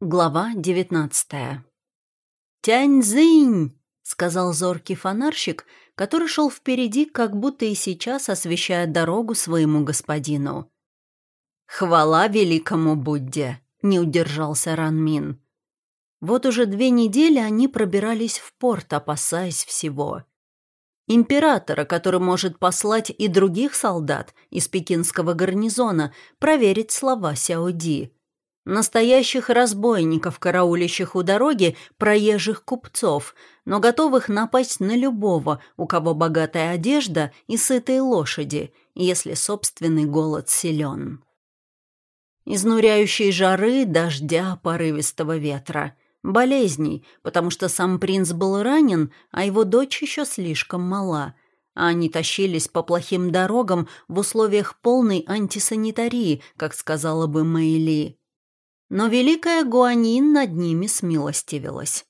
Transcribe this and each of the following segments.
Глава девятнадцатая. «Тяньзинь!» — сказал зоркий фонарщик, который шел впереди, как будто и сейчас освещая дорогу своему господину. «Хвала великому Будде!» — не удержался Ранмин. Вот уже две недели они пробирались в порт, опасаясь всего. Императора, который может послать и других солдат из пекинского гарнизона, проверить слова Сяоди — Настоящих разбойников, караулящих у дороги проезжих купцов, но готовых напасть на любого, у кого богатая одежда и сытые лошади, если собственный голод силен. Изнуряющей жары, дождя, порывистого ветра. Болезней, потому что сам принц был ранен, а его дочь еще слишком мала – а они тащились по плохим дорогам в условиях полной антисанитарии, как сказала бы Мэйли но великая Гуанин над ними смилостивилась.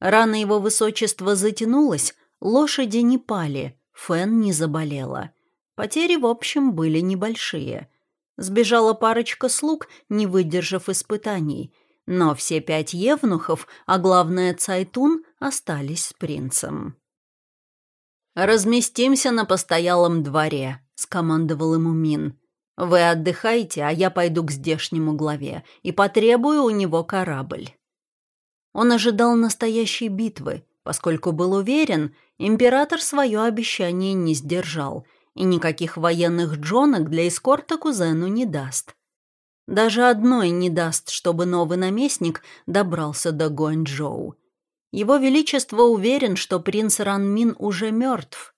Рана его высочества затянулась, лошади не пали, Фен не заболела. Потери, в общем, были небольшие. Сбежала парочка слуг, не выдержав испытаний, но все пять евнухов, а главное Цайтун, остались с принцем. «Разместимся на постоялом дворе», — скомандовал ему Мин. Вы отдыхайте, а я пойду к здешнему главе и потребую у него корабль». Он ожидал настоящей битвы, поскольку был уверен, император свое обещание не сдержал и никаких военных джонок для эскорта кузену не даст. Даже одной не даст, чтобы новый наместник добрался до Гуанчжоу. Его Величество уверен, что принц Ранмин уже мертв.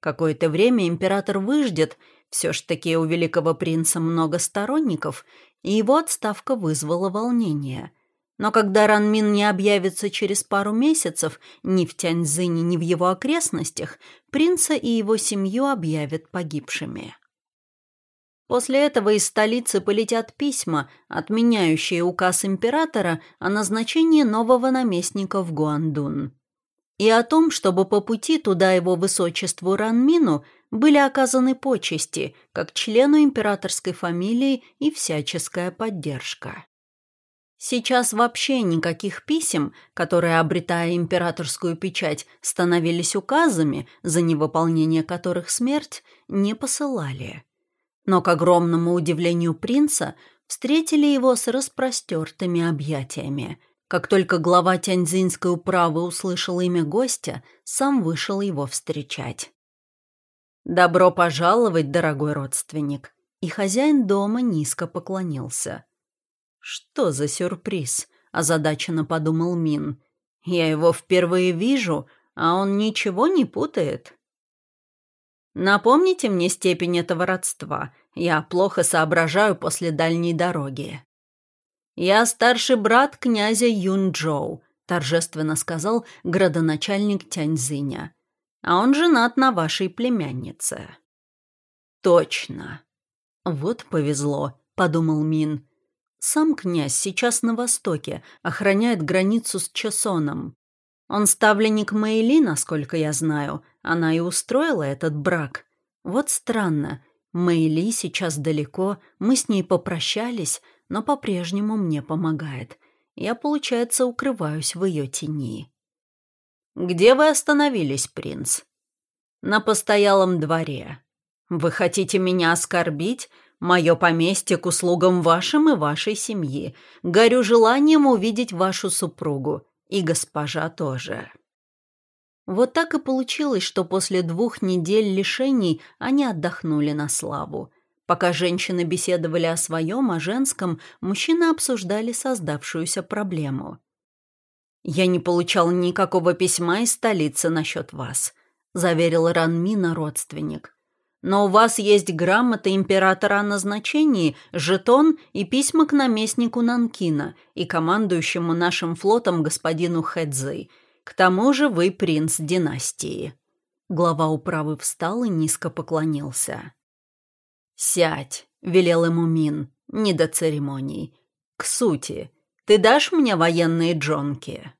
Какое-то время император выждет все ж таки у великого принца много сторонников, и его отставка вызвала волнение. Но когда Ранмин не объявится через пару месяцев ни в Тяньзине, ни в его окрестностях, принца и его семью объявят погибшими. После этого из столицы полетят письма, отменяющие указ императора о назначении нового наместника в Гуандун. И о том, чтобы по пути туда его высочеству Ранмину были оказаны почести, как члену императорской фамилии и всяческая поддержка. Сейчас вообще никаких писем, которые, обретая императорскую печать, становились указами, за невыполнение которых смерть, не посылали. Но, к огромному удивлению принца, встретили его с распростертыми объятиями. Как только глава Тяньцзинской управы услышал имя гостя, сам вышел его встречать. «Добро пожаловать, дорогой родственник!» И хозяин дома низко поклонился. «Что за сюрприз?» – озадаченно подумал Мин. «Я его впервые вижу, а он ничего не путает». «Напомните мне степень этого родства. Я плохо соображаю после дальней дороги». «Я старший брат князя Юнчжоу», – торжественно сказал градоначальник Тяньзиня а он женат на вашей племяннице». «Точно». «Вот повезло», — подумал Мин. «Сам князь сейчас на востоке, охраняет границу с Чесоном. Он ставленник Мэйли, насколько я знаю. Она и устроила этот брак. Вот странно. Мэйли сейчас далеко, мы с ней попрощались, но по-прежнему мне помогает. Я, получается, укрываюсь в ее тени». «Где вы остановились, принц?» «На постоялом дворе. Вы хотите меня оскорбить? Мое поместье к услугам вашим и вашей семьи. Горю желанием увидеть вашу супругу. И госпожа тоже». Вот так и получилось, что после двух недель лишений они отдохнули на славу. Пока женщины беседовали о своем, о женском, мужчины обсуждали создавшуюся проблему. «Я не получал никакого письма из столицы насчет вас», — заверил Ранмина родственник. «Но у вас есть грамота императора о назначении, жетон и письма к наместнику Нанкина и командующему нашим флотом господину Хэдзэй. К тому же вы принц династии». Глава управы встал и низко поклонился. «Сядь», — велел ему Мин, — «не до церемоний. К сути, ты дашь мне военные джонки?»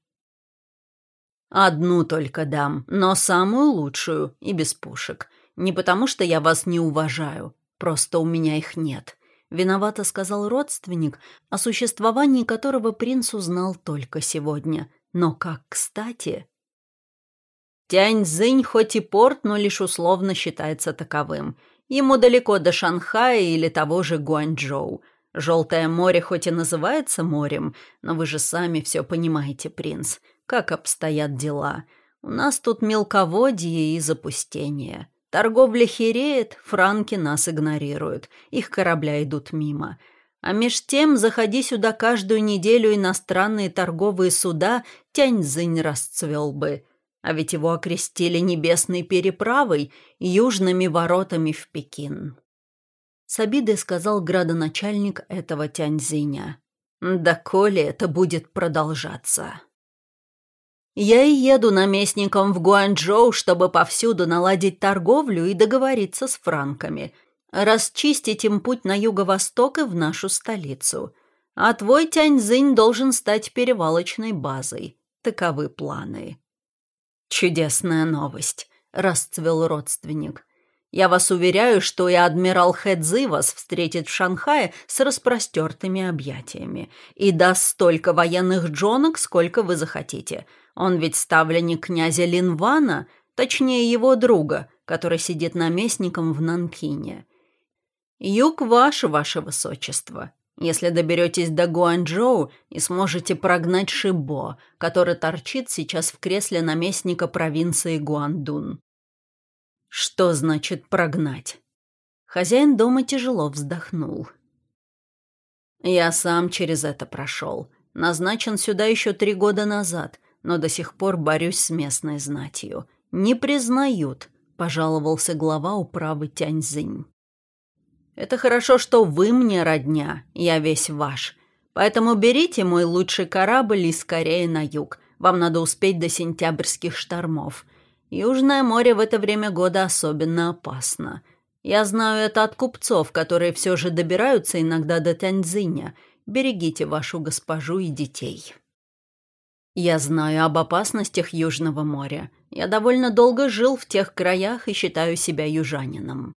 «Одну только дам, но самую лучшую и без пушек. Не потому что я вас не уважаю, просто у меня их нет. виновато сказал родственник, о существовании которого принц узнал только сегодня. Но как кстати... Тяньцзинь хоть и порт, но лишь условно считается таковым. Ему далеко до Шанхая или того же Гуанчжоу. Желтое море хоть и называется морем, но вы же сами все понимаете, принц. Как обстоят дела? У нас тут мелководье и запустение. Торговля хереет, франки нас игнорируют, их корабля идут мимо. А меж тем заходи сюда каждую неделю иностранные торговые суда, Тяньцзинь расцвел бы. А ведь его окрестили небесной переправой, южными воротами в Пекин. С обидой сказал градоначальник этого Тяньзиня. «Да коли это будет продолжаться?» «Я и еду наместником в Гуанчжоу, чтобы повсюду наладить торговлю и договориться с франками, расчистить им путь на юго-восток и в нашу столицу. А твой Тяньзинь должен стать перевалочной базой. Таковы планы». «Чудесная новость», — расцвел родственник. Я вас уверяю, что и адмирал Хэдзи вас встретит в Шанхае с распростертыми объятиями и даст столько военных джонок, сколько вы захотите. Он ведь ставленник князя Линвана, точнее его друга, который сидит наместником в Нанкине. Юг ваш, ваше высочество. Если доберетесь до Гуанчжоу и сможете прогнать Шибо, который торчит сейчас в кресле наместника провинции Гуандун. Что значит прогнать? Хозяин дома тяжело вздохнул. Я сам через это прошел. Назначен сюда еще три года назад, но до сих пор борюсь с местной знатью. Не признают, пожаловался глава управы Тяньзинь. Это хорошо, что вы мне родня, я весь ваш. Поэтому берите мой лучший корабль и скорее на юг. Вам надо успеть до сентябрьских штормов. Южное море в это время года особенно опасно. Я знаю это от купцов, которые все же добираются иногда до Тяньцзиня. Берегите вашу госпожу и детей. Я знаю об опасностях Южного моря. Я довольно долго жил в тех краях и считаю себя южанином.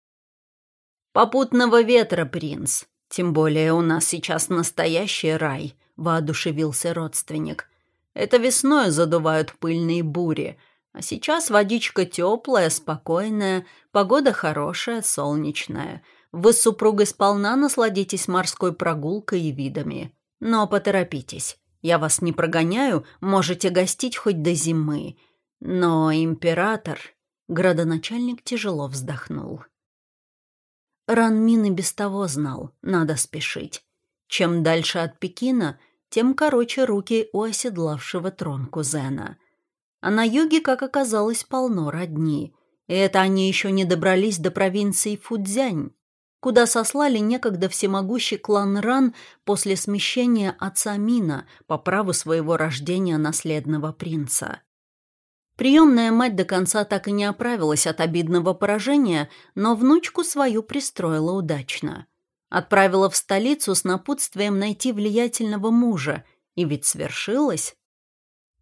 Попутного ветра, принц. Тем более у нас сейчас настоящий рай, воодушевился родственник. Это весной задувают пыльные бури, а сейчас водичка теплая, спокойная, погода хорошая, солнечная. Вы с супругой сполна насладитесь морской прогулкой и видами. Но поторопитесь. Я вас не прогоняю, можете гостить хоть до зимы. Но император...» Градоначальник тяжело вздохнул. Ранмин и без того знал, надо спешить. Чем дальше от Пекина, тем короче руки у оседлавшего трон кузена — а на юге, как оказалось, полно родни. И это они еще не добрались до провинции Фудзянь, куда сослали некогда всемогущий клан Ран после смещения отца Мина по праву своего рождения наследного принца. Приемная мать до конца так и не оправилась от обидного поражения, но внучку свою пристроила удачно. Отправила в столицу с напутствием найти влиятельного мужа, и ведь свершилось.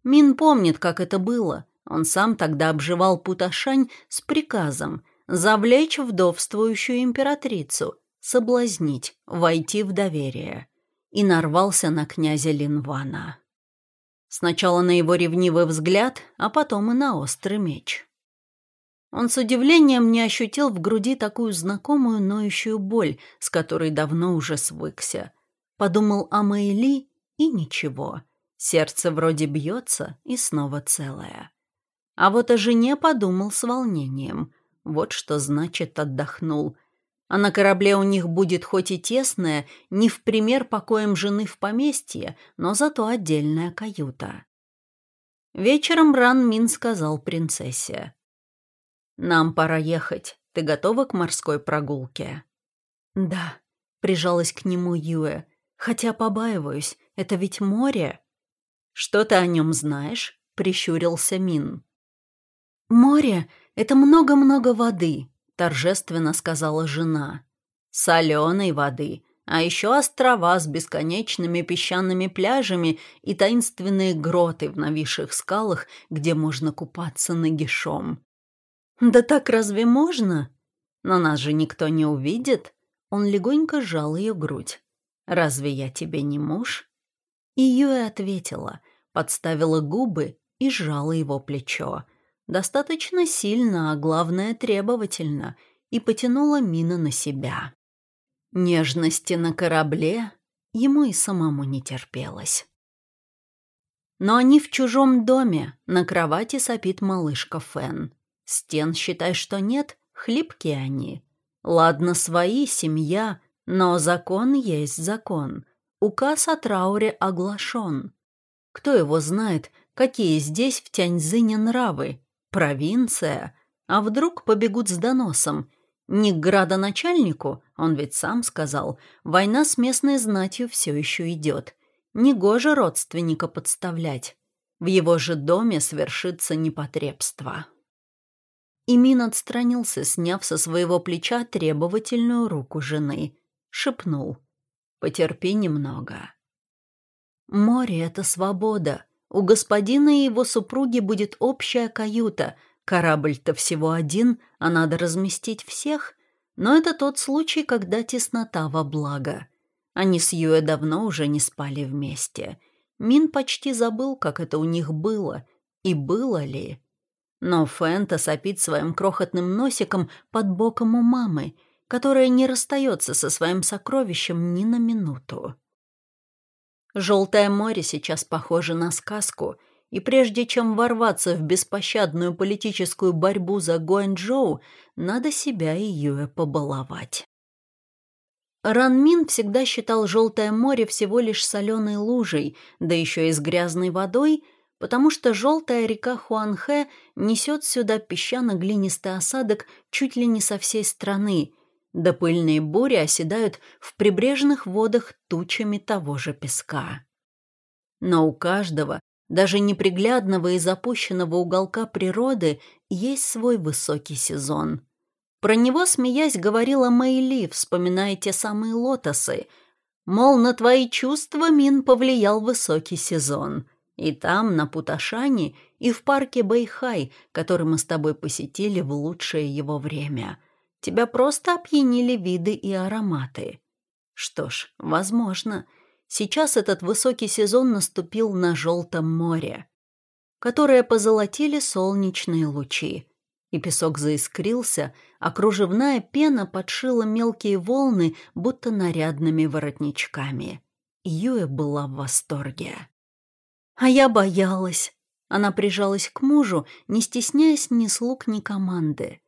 Мин помнит, как это было. Он сам тогда обживал Путашань с приказом завлечь вдовствующую императрицу, соблазнить, войти в доверие. И нарвался на князя Линвана. Сначала на его ревнивый взгляд, а потом и на острый меч. Он с удивлением не ощутил в груди такую знакомую ноющую боль, с которой давно уже свыкся. Подумал о Мэйли и ничего — Сердце вроде бьется и снова целое. А вот о жене подумал с волнением. Вот что значит отдохнул. А на корабле у них будет хоть и тесная, не в пример покоем жены в поместье, но зато отдельная каюта. Вечером Ран Мин сказал принцессе. «Нам пора ехать. Ты готова к морской прогулке?» «Да», — прижалась к нему Юэ. «Хотя побаиваюсь, это ведь море». «Что ты о нем знаешь?» — прищурился Мин. «Море — это много-много воды», — торжественно сказала жена. «Соленой воды, а еще острова с бесконечными песчаными пляжами и таинственные гроты в нависших скалах, где можно купаться нагишом». «Да так разве можно? Но нас же никто не увидит», — он легонько сжал ее грудь. «Разве я тебе не муж?» И Юэ ответила, подставила губы и сжала его плечо. Достаточно сильно, а главное требовательно, и потянула Мина на себя. Нежности на корабле ему и самому не терпелось. Но они в чужом доме, на кровати сопит малышка Фен. Стен, считай, что нет, хлипкие они. Ладно, свои, семья, но закон есть закон. Указ о трауре оглашен. Кто его знает, какие здесь в Тяньзине нравы? Провинция. А вдруг побегут с доносом? Не к градоначальнику, он ведь сам сказал, война с местной знатью все еще идет. Негоже родственника подставлять. В его же доме свершится непотребство. Имин отстранился, сняв со своего плеча требовательную руку жены. Шепнул. «Потерпи немного». Море — это свобода. У господина и его супруги будет общая каюта. Корабль-то всего один, а надо разместить всех. Но это тот случай, когда теснота во благо. Они с Юэ давно уже не спали вместе. Мин почти забыл, как это у них было. И было ли? Но Фэнта сопит своим крохотным носиком под боком у мамы, которая не расстается со своим сокровищем ни на минуту. Желтое море сейчас похоже на сказку, и прежде чем ворваться в беспощадную политическую борьбу за Гуанчжоу, надо себя и Юэ побаловать. Ранмин всегда считал Желтое море всего лишь соленой лужей, да еще и с грязной водой, потому что желтая река Хуанхэ несет сюда песчано-глинистый осадок чуть ли не со всей страны – да пыльные бури оседают в прибрежных водах тучами того же песка. Но у каждого, даже неприглядного и запущенного уголка природы, есть свой высокий сезон. Про него, смеясь, говорила Мэйли, вспоминая те самые лотосы. Мол, на твои чувства Мин повлиял высокий сезон. И там, на Путашане, и в парке Бэйхай, который мы с тобой посетили в лучшее его время — Тебя просто опьянили виды и ароматы. Что ж, возможно. Сейчас этот высокий сезон наступил на Желтом море, которое позолотили солнечные лучи. И песок заискрился, а кружевная пена подшила мелкие волны, будто нарядными воротничками. Юэ была в восторге. А я боялась. Она прижалась к мужу, не стесняясь ни слуг, ни команды.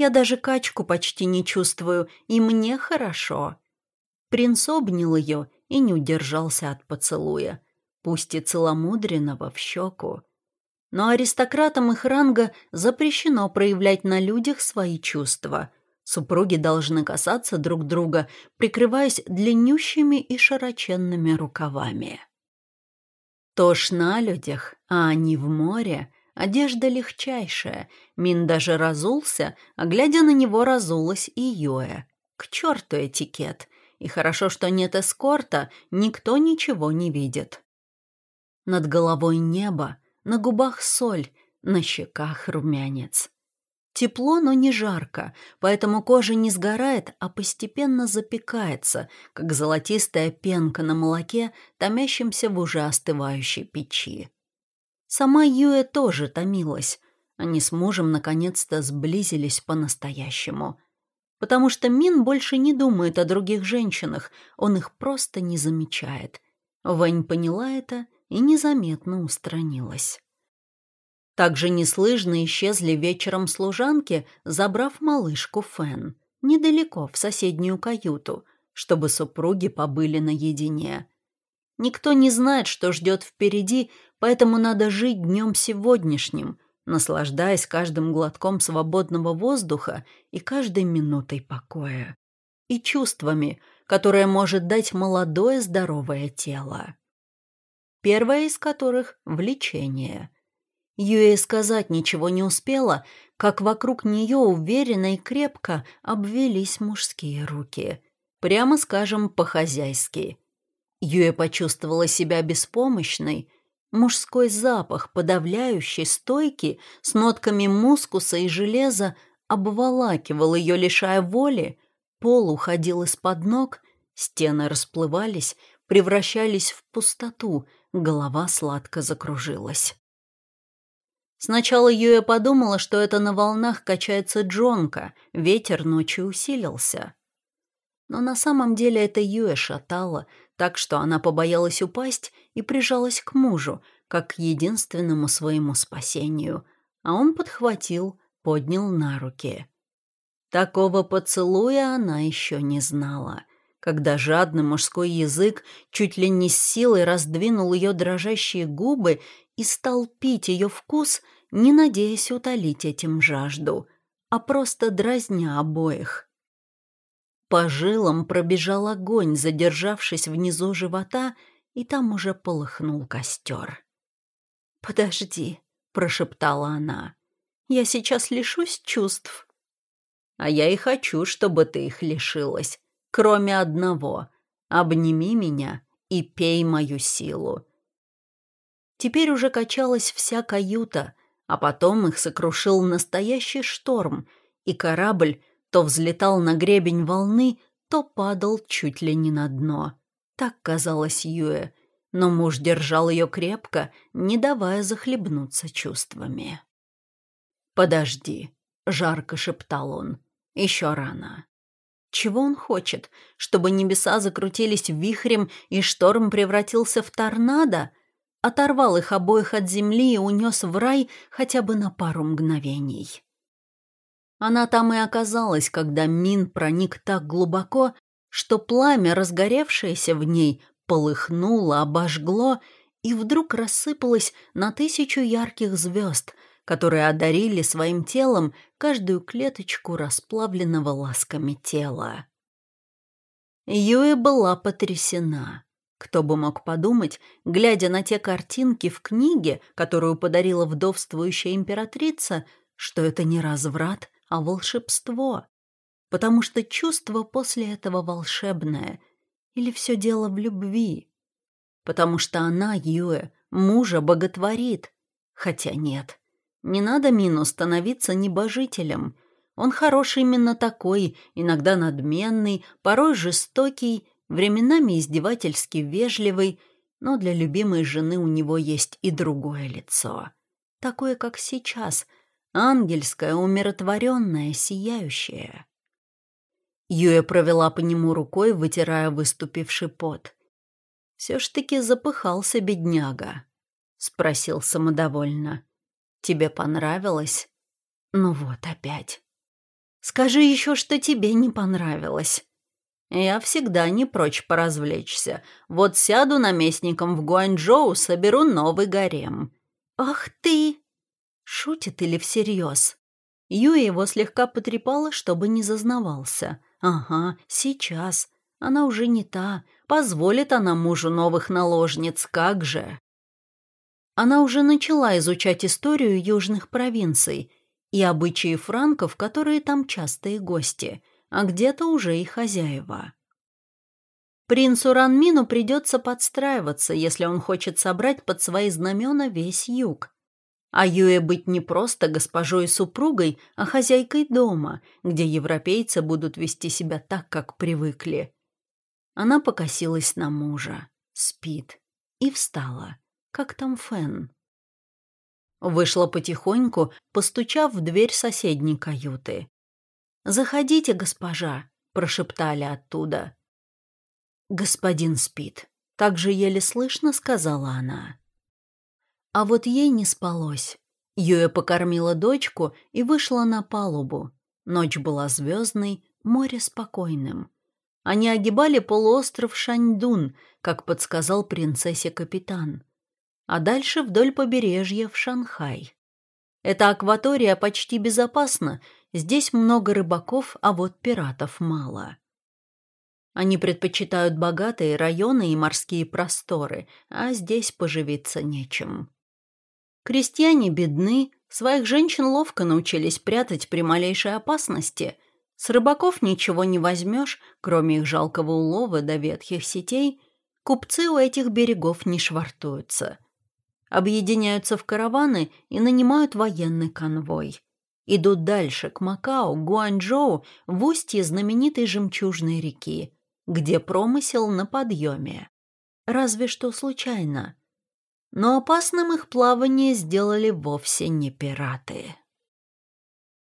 Я даже качку почти не чувствую, и мне хорошо». Принц обнял ее и не удержался от поцелуя, пусть и целомудренного в щеку. Но аристократам их ранга запрещено проявлять на людях свои чувства. Супруги должны касаться друг друга, прикрываясь длиннющими и широченными рукавами. Тошь на людях, а они в море — Одежда легчайшая. Мин даже разулся, а глядя на него разулась и Йоэ. К черту этикет. И хорошо, что нет эскорта, никто ничего не видит. Над головой небо, на губах соль, на щеках румянец. Тепло, но не жарко, поэтому кожа не сгорает, а постепенно запекается, как золотистая пенка на молоке, томящемся в уже остывающей печи. Сама Юэ тоже томилась. Они с мужем наконец-то сблизились по-настоящему. Потому что Мин больше не думает о других женщинах, он их просто не замечает. Вань поняла это и незаметно устранилась. Также неслышно исчезли вечером служанки, забрав малышку Фэн, недалеко, в соседнюю каюту, чтобы супруги побыли наедине. Никто не знает, что ждет впереди, поэтому надо жить днем сегодняшним, наслаждаясь каждым глотком свободного воздуха и каждой минутой покоя. И чувствами, которые может дать молодое здоровое тело. Первое из которых — влечение. Юэ сказать ничего не успела, как вокруг нее уверенно и крепко обвелись мужские руки. Прямо скажем, по-хозяйски. Юэ почувствовала себя беспомощной. Мужской запах, подавляющий, стойкий, с нотками мускуса и железа, обволакивал ее, лишая воли, Пол уходил из-под ног, стены расплывались, превращались в пустоту, голова сладко закружилась. Сначала Юя подумала, что это на волнах качается Джонка, ветер ночью усилился. Но на самом деле это Юя шатала, так что она побоялась упасть и прижалась к мужу, как к единственному своему спасению, а он подхватил, поднял на руки. Такого поцелуя она еще не знала, когда жадный мужской язык чуть ли не с силой раздвинул ее дрожащие губы и стал пить ее вкус, не надеясь утолить этим жажду, а просто дразня обоих. По жилам пробежал огонь, задержавшись внизу живота, и там уже полыхнул костер. «Подожди», — прошептала она, — «я сейчас лишусь чувств». «А я и хочу, чтобы ты их лишилась, кроме одного. Обними меня и пей мою силу». Теперь уже качалась вся каюта, а потом их сокрушил настоящий шторм, и корабль то взлетал на гребень волны, то падал чуть ли не на дно. Так казалось Юэ, но муж держал ее крепко, не давая захлебнуться чувствами. «Подожди», — жарко шептал он, — «еще рано». Чего он хочет? Чтобы небеса закрутились вихрем и шторм превратился в торнадо? оторвал их обоих от земли и унес в рай хотя бы на пару мгновений. Она там и оказалась, когда Мин проник так глубоко, что пламя, разгоревшееся в ней, полыхнуло, обожгло и вдруг рассыпалось на тысячу ярких звезд, которые одарили своим телом каждую клеточку расплавленного ласками тела. Юэ была потрясена. Кто бы мог подумать, глядя на те картинки в книге, которую подарила вдовствующая императрица, что это не разврат, а волшебство. Потому что чувство после этого волшебное. Или все дело в любви. Потому что она, Юэ, мужа боготворит. Хотя нет, не надо Мину становиться небожителем. Он хороший именно такой, иногда надменный, порой жестокий временами издевательски вежливый, но для любимой жены у него есть и другое лицо. Такое, как сейчас, ангельское, умиротворенное, сияющее. Юя провела по нему рукой, вытирая выступивший пот. «Все ж таки запыхался бедняга», — спросил самодовольно. «Тебе понравилось?» «Ну вот опять». «Скажи еще, что тебе не понравилось». Я всегда не прочь поразвлечься. Вот сяду наместником в Гуанчжоу, соберу новый гарем». «Ах ты!» Шутит или всерьез? Юя его слегка потрепала, чтобы не зазнавался. «Ага, сейчас. Она уже не та. Позволит она мужу новых наложниц, как же!» Она уже начала изучать историю южных провинций и обычаи франков, которые там частые гости – а где-то уже и хозяева. Принцу Ранмину придется подстраиваться, если он хочет собрать под свои знамена весь юг. А Юэ быть не просто госпожой супругой, а хозяйкой дома, где европейцы будут вести себя так, как привыкли. Она покосилась на мужа, спит, и встала, как там Фен. Вышла потихоньку, постучав в дверь соседней каюты. «Заходите, госпожа», — прошептали оттуда. «Господин спит», — так же еле слышно сказала она. А вот ей не спалось. Юя покормила дочку и вышла на палубу. Ночь была звездной, море спокойным. Они огибали полуостров Шаньдун, как подсказал принцессе капитан. А дальше вдоль побережья в Шанхай. Эта акватория почти безопасна, здесь много рыбаков, а вот пиратов мало. Они предпочитают богатые районы и морские просторы, а здесь поживиться нечем. Крестьяне бедны, своих женщин ловко научились прятать при малейшей опасности. С рыбаков ничего не возьмешь, кроме их жалкого улова до ветхих сетей. Купцы у этих берегов не швартуются – объединяются в караваны и нанимают военный конвой. идут дальше, к Макао, Гуанчжоу, в устье знаменитой жемчужной реки, где промысел на подъеме. Разве что случайно. Но опасным их плавание сделали вовсе не пираты.